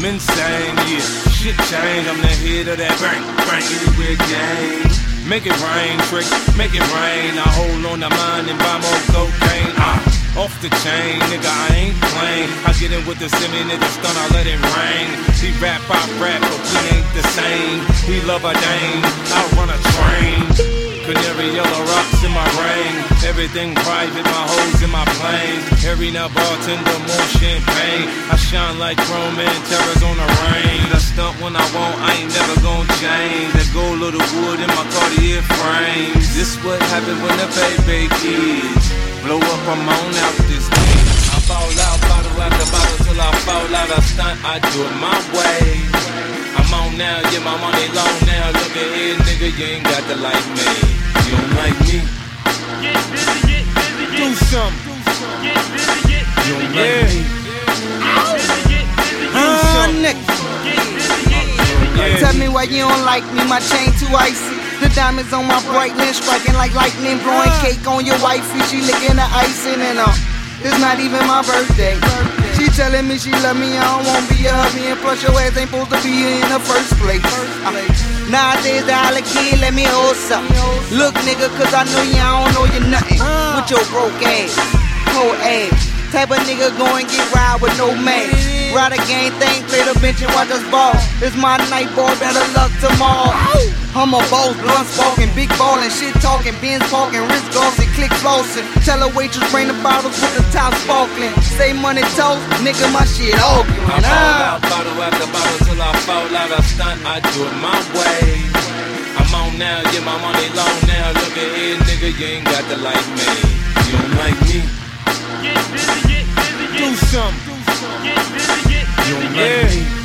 I'm insane, yeah. Shit change, I'm the head of that bang, bang, anywhere gang. Make it rain, trick, make it rain. I hold on to mine and buy more cocaine. Ah, off the chain, nigga, I ain't playing. I get in with the semi nigga, stun, I let it rain. He rap, I rap, but we ain't the same. He love a dame, I. Canary yellow rocks in my ring. Everything private, my hoes in my plane. Harry now bartender, more champagne. I shine like chrome and terrors on the rain. I stunt when I want, I ain't never gonna change. That gold little wood in my Cartier frames. This what happens when the baby kids blow up. I'm on out this thing. I fall out, bottle after bottle till I fall out. I stunt, I do it my way. I'm on now, yeah, my money long now. Look at here, nigga, you ain't got to like me you don't like me, get busy, get busy, get do something. Get busy, get busy, you don't like me. Tell me why you don't like me, my chain too icy. The diamonds on my bright lens striking like lightning, blowing cake on your wifey. She licking the icing and uh, it's not even my birthday. She telling me she love me, I don't want to be a hubby, and plus your ass ain't supposed to be here in the first place. Uh, nowadays, the holla kid, let me hold something. Look, nigga, cause I know you, I don't know you nothing. Uh. With your broke ass, whole ass. Type of nigga go and get ride with no man. Ride a game thing, play the bench and watch us ball. It's my night, boy, better luck tomorrow. I'm a boss, blunt smoking, big ballin', shit talking, Benz parking, wrist glossing, click flossing. Tell a waitress bring the bottles with the top sparkling. Say money toast, nigga, my shit arguing. I fall out, bottle after bottle till I fall out. I stunt, I do it my way. I'm on now, get my money long now. Look at here, nigga, you ain't got to like me. You don't like me. Get busy, get busy, get do something. Get busy, get busy, you don't like me.